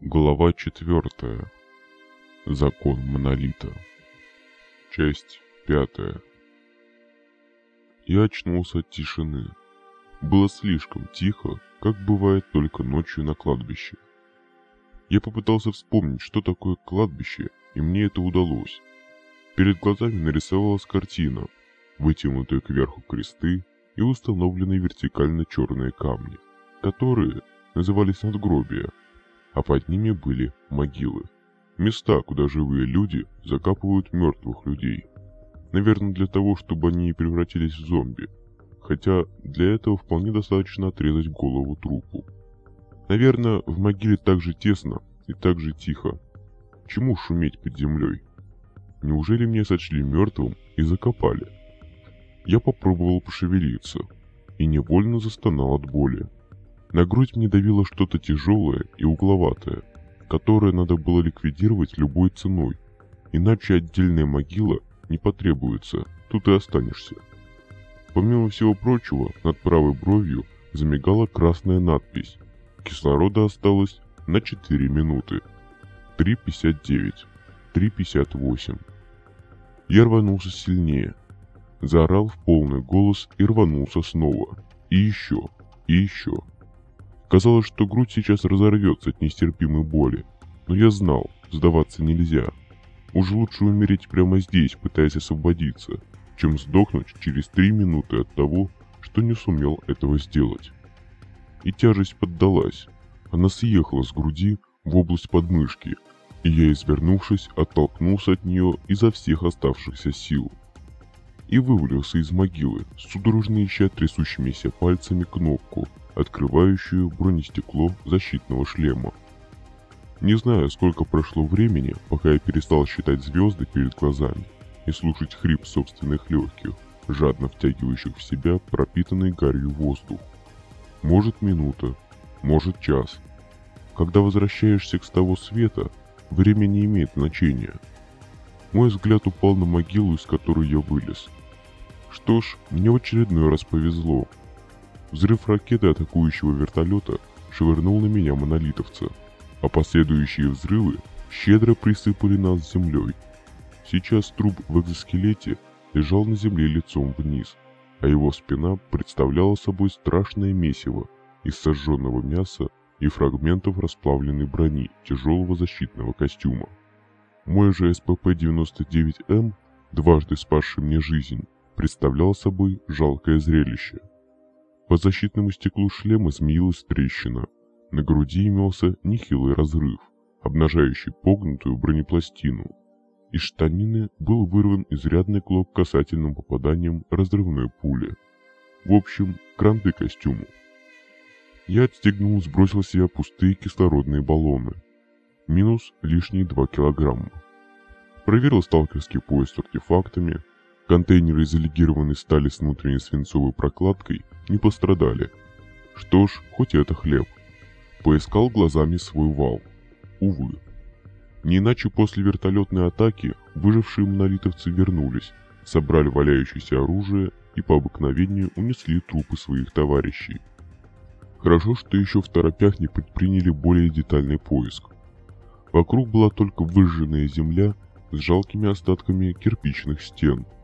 Глава четвертая. Закон Монолита. Часть пятая. Я очнулся от тишины. Было слишком тихо, как бывает только ночью на кладбище. Я попытался вспомнить, что такое кладбище, и мне это удалось. Перед глазами нарисовалась картина, вытянутые кверху кресты и установленные вертикально черные камни, которые назывались надгробия – а под ними были могилы. Места, куда живые люди закапывают мертвых людей. Наверное, для того, чтобы они не превратились в зомби. Хотя для этого вполне достаточно отрезать голову трупу. Наверное, в могиле так же тесно и так же тихо. Чему шуметь под землей? Неужели меня сочли мертвым и закопали? Я попробовал пошевелиться и невольно застонал от боли. На грудь мне давило что-то тяжелое и угловатое, которое надо было ликвидировать любой ценой, иначе отдельная могила не потребуется, тут и останешься. Помимо всего прочего, над правой бровью замигала красная надпись. Кислорода осталось на 4 минуты. 3.59. 3.58. Я рванулся сильнее. Заорал в полный голос и рванулся снова. И еще. И еще. Казалось, что грудь сейчас разорвется от нестерпимой боли. Но я знал, сдаваться нельзя. Уж лучше умереть прямо здесь, пытаясь освободиться, чем сдохнуть через три минуты от того, что не сумел этого сделать. И тяжесть поддалась. Она съехала с груди в область подмышки, и я, извернувшись, оттолкнулся от нее изо всех оставшихся сил. И вывалился из могилы, судорожно ища трясущимися пальцами кнопку, открывающую бронестекло защитного шлема. Не знаю, сколько прошло времени, пока я перестал считать звезды перед глазами и слушать хрип собственных легких, жадно втягивающих в себя пропитанный гарью воздух. Может минута, может час. Когда возвращаешься к того света, время не имеет значения. Мой взгляд упал на могилу, из которой я вылез. Что ж, мне в очередной раз повезло. Взрыв ракеты атакующего вертолета швырнул на меня монолитовца, а последующие взрывы щедро присыпали нас землей. Сейчас труп в экзоскелете лежал на земле лицом вниз, а его спина представляла собой страшное месиво из сожженного мяса и фрагментов расплавленной брони тяжелого защитного костюма. Мой же СПП-99М, дважды спасший мне жизнь, представлял собой жалкое зрелище. По защитному стеклу шлема змеилась трещина. На груди имелся нехилый разрыв, обнажающий погнутую бронепластину. Из штанины был вырван изрядный клок касательным попаданием разрывной пули. В общем, кранты костюму. Я отстегнул сбросил с себя пустые кислородные баллоны. Минус лишние 2 килограмма. Проверил сталкерский поезд с артефактами, Контейнеры из легированной стали с внутренней свинцовой прокладкой не пострадали. Что ж, хоть это хлеб. Поискал глазами свой вал. Увы. Не иначе после вертолетной атаки выжившие монолитовцы вернулись, собрали валяющееся оружие и по обыкновению унесли трупы своих товарищей. Хорошо, что еще в торопях не предприняли более детальный поиск. Вокруг была только выжженная земля с жалкими остатками кирпичных стен –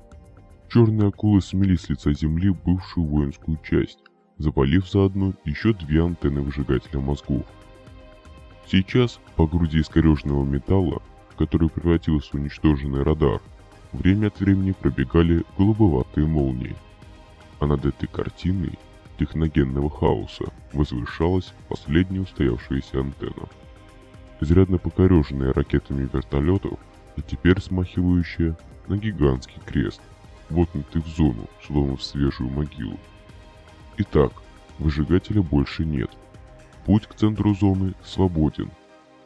Черные акулы смели с лица земли бывшую воинскую часть, запалив заодно еще две антенны выжигателя мозгов. Сейчас по груди искореженного металла, в который превратился уничтоженный радар, время от времени пробегали голубоватые молнии. А над этой картиной техногенного хаоса возвышалась последняя устоявшаяся антенна. Изрядно покореженная ракетами вертолетов и теперь смахивающая на гигантский крест – воткнутый в зону, словно в свежую могилу. Итак, выжигателя больше нет. Путь к центру зоны свободен.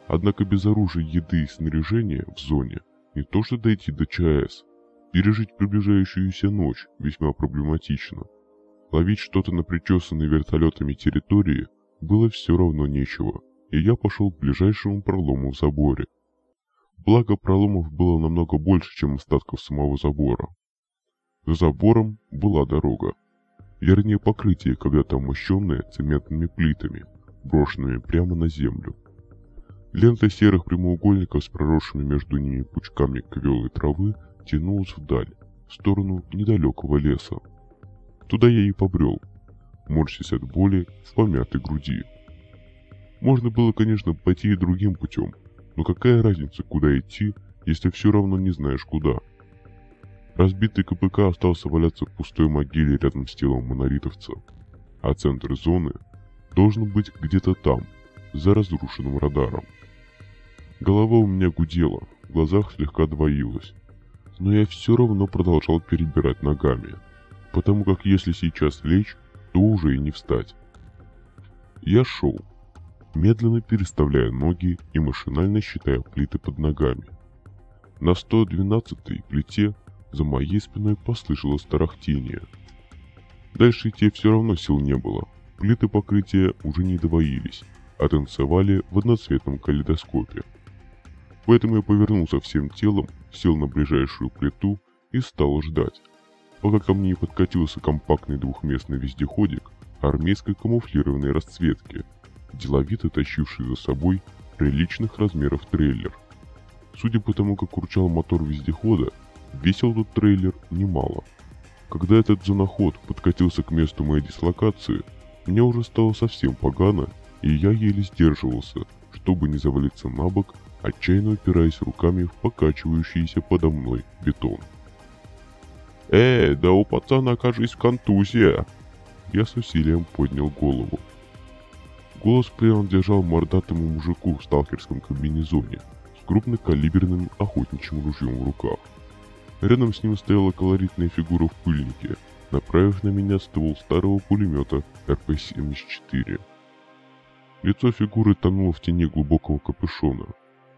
Однако без оружия, еды и снаряжения в зоне не то что дойти до ЧАЭС, пережить приближающуюся ночь весьма проблематично. Ловить что-то на причесанной вертолетами территории было все равно нечего, и я пошел к ближайшему пролому в заборе. Благо проломов было намного больше, чем остатков самого забора. За забором была дорога. Вернее, покрытие, когда-то мощенное цементными плитами, брошенными прямо на землю. Лента серых прямоугольников с проросшими между ними пучками квелой травы тянулась вдаль, в сторону недалекого леса. Туда я и побрел, морщась от боли в помятой груди. Можно было, конечно, пойти и другим путем, но какая разница, куда идти, если все равно не знаешь куда. Разбитый КПК остался валяться в пустой могиле рядом с телом монолитовца, а центр зоны должен быть где-то там, за разрушенным радаром. Голова у меня гудела, в глазах слегка двоилась, но я все равно продолжал перебирать ногами, потому как если сейчас лечь, то уже и не встать. Я шел, медленно переставляя ноги и машинально считая плиты под ногами. На 112-й плите за моей спиной послышалось тарахтение. Дальше идти все равно сил не было. Плиты покрытия уже не двоились, а танцевали в одноцветном калейдоскопе. Поэтому я повернулся всем телом, сел на ближайшую плиту и стал ждать, пока ко мне подкатился компактный двухместный вездеходик армейской камуфлированной расцветки, деловито тащивший за собой приличных размеров трейлер. Судя по тому, как урчал мотор вездехода, весил тот трейлер немало. Когда этот зоноход подкатился к месту моей дислокации, мне уже стало совсем погано, и я еле сдерживался, чтобы не завалиться на бок, отчаянно упираясь руками в покачивающийся подо мной бетон. «Эй, да у пацана, кажись, контузия!» Я с усилием поднял голову. Голос принадлежал мордатому мужику в сталкерском комбинезоне с крупнокалиберным охотничьим ружьем в руках. Рядом с ним стояла колоритная фигура в пыльнике, направив на меня ствол старого пулемета РП-74. Лицо фигуры тонуло в тени глубокого капюшона.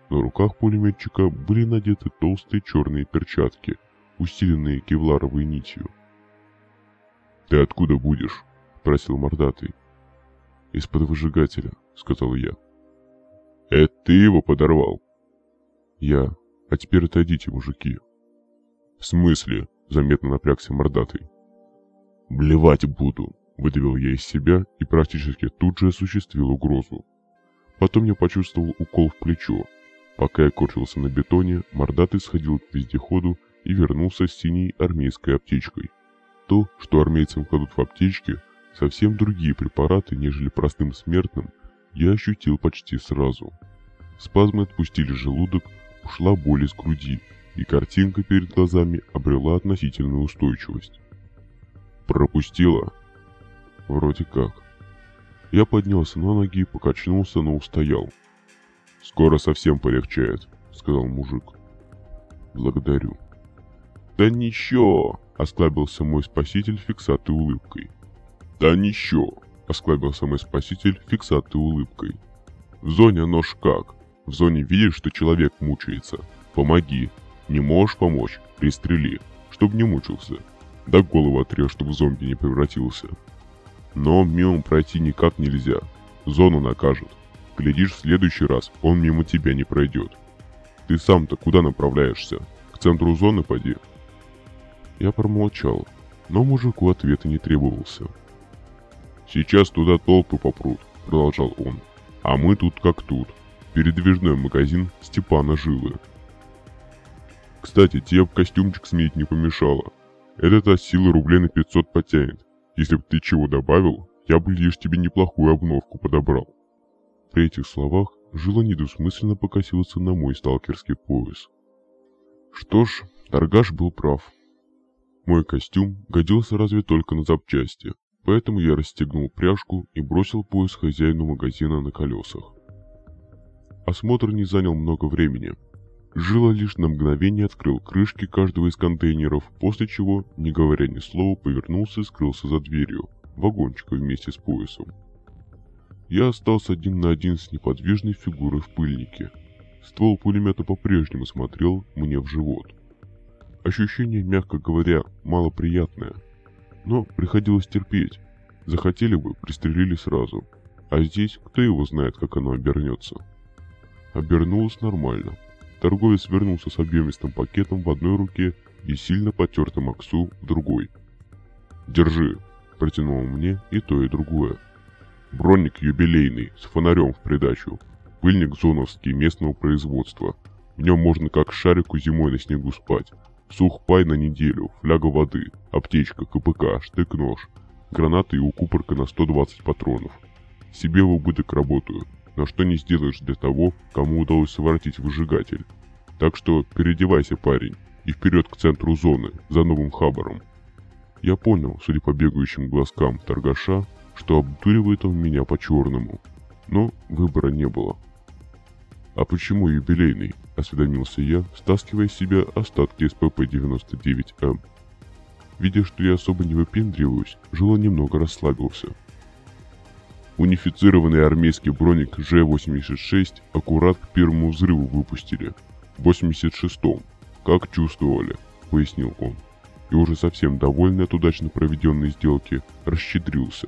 На руках пулеметчика были надеты толстые черные перчатки – усиленные кевларовой нитью. «Ты откуда будешь?» — спросил мордатый. «Из-под выжигателя», — сказал я. «Это ты его подорвал?» «Я. А теперь отойдите, мужики». «В смысле?» — заметно напрягся мордатый. «Блевать буду», — выдавил я из себя и практически тут же осуществил угрозу. Потом я почувствовал укол в плечо. Пока я корчился на бетоне, мордатый сходил к вездеходу и вернулся с синей армейской аптечкой. То, что армейцам кладут в аптечке, совсем другие препараты, нежели простым смертным, я ощутил почти сразу. Спазмы отпустили желудок, ушла боль из груди, и картинка перед глазами обрела относительную устойчивость. Пропустила? Вроде как. Я поднялся на ноги покачнулся, но устоял. «Скоро совсем полегчает», — сказал мужик. «Благодарю». «Да ничего!» — осклабился мой спаситель фиксатой улыбкой. «Да ничего!» — осклабился мой спаситель фиксатой улыбкой. «В зоне нож как? В зоне видишь, что человек мучается. Помоги. Не можешь помочь? Пристрели, чтоб не мучился. Да голову отрежь, чтобы зомби не превратился. Но мимо пройти никак нельзя. Зону накажет. Глядишь, в следующий раз он мимо тебя не пройдет. Ты сам-то куда направляешься? К центру зоны поди?» Я промолчал, но мужику ответа не требовался. «Сейчас туда толпы попрут», — продолжал он. «А мы тут как тут. Передвижной магазин Степана Жилы». «Кстати, тебе костюмчик сменить не помешало. Этот от силы рублей на 500 потянет. Если бы ты чего добавил, я бы лишь тебе неплохую обновку подобрал». При этих словах Жила недвусмысленно покосился на мой сталкерский пояс. Что ж, торгаш был прав. Мой костюм годился разве только на запчасти, поэтому я расстегнул пряжку и бросил пояс хозяину магазина на колесах. Осмотр не занял много времени. Жила лишь на мгновение открыл крышки каждого из контейнеров, после чего, не говоря ни слова, повернулся и скрылся за дверью, вагончика вместе с поясом. Я остался один на один с неподвижной фигурой в пыльнике. Ствол пулемета по-прежнему смотрел мне в живот – Ощущение, мягко говоря, малоприятное. Но приходилось терпеть. Захотели бы, пристрелили сразу. А здесь кто его знает, как оно обернется. Обернулось нормально. Торговец вернулся с объемистым пакетом в одной руке и сильно потертым аксу в другой. «Держи», — протянул мне и то, и другое. «Бронник юбилейный, с фонарем в придачу. Пыльник зоновский местного производства. В нем можно как шарику зимой на снегу спать. Сухпай на неделю, фляга воды, аптечка, КПК, штык-нож, гранаты и укупорка на 120 патронов. Себе в убыток работаю, но что не сделаешь для того, кому удалось своротить выжигатель. Так что переодевайся, парень, и вперед к центру зоны, за новым хабаром. Я понял, судя по бегающим глазкам торгаша, что обдуривает он меня по-черному. Но выбора не было. «А почему юбилейный?» – осведомился я, стаскивая с себя остатки СПП-99М. Видя, что я особо не выпендриваюсь, Жила немного расслабился. Унифицированный армейский броник Ж-86 аккурат к первому взрыву выпустили. В 86-м. Как чувствовали, пояснил он. И уже совсем довольный от удачно проведенной сделки, расщедрился.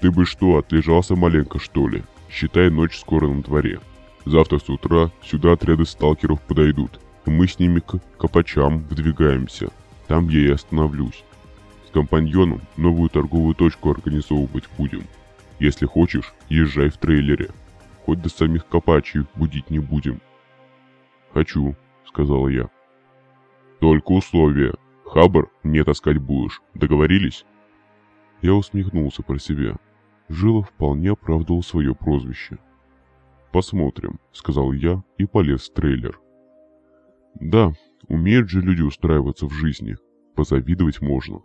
Ты бы что, отлежался маленько что ли? Считай, ночь скоро на дворе. Завтра с утра сюда отряды сталкеров подойдут, и мы с ними к Копачам выдвигаемся. Там я и остановлюсь. С компаньоном новую торговую точку организовывать будем. Если хочешь, езжай в трейлере. Хоть до самих Копачей будить не будем. Хочу, сказала я. Только условия. Хабар не таскать будешь. Договорились? Я усмехнулся про себя. Жилов вполне оправдывал свое прозвище. «Посмотрим», — сказал я и полез в трейлер. Да, умеют же люди устраиваться в жизни. Позавидовать можно.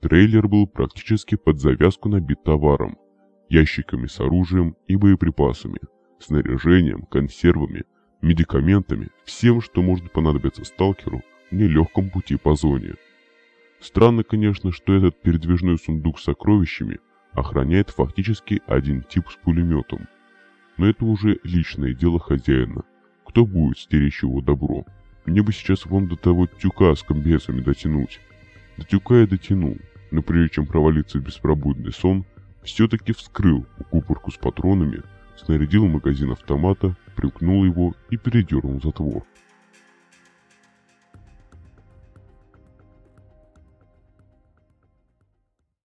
Трейлер был практически под завязку набит товаром. Ящиками с оружием и боеприпасами, снаряжением, консервами, медикаментами, всем, что может понадобиться сталкеру в нелегком пути по зоне. Странно, конечно, что этот передвижной сундук с сокровищами охраняет фактически один тип с пулеметом – но это уже личное дело хозяина. Кто будет стеречь его добро? Мне бы сейчас вон до того тюка с комбезами дотянуть. До тюка я дотянул, но прежде чем провалиться в беспробудный сон, все-таки вскрыл купорку с патронами, снарядил магазин автомата, примкнул его и передернул затвор.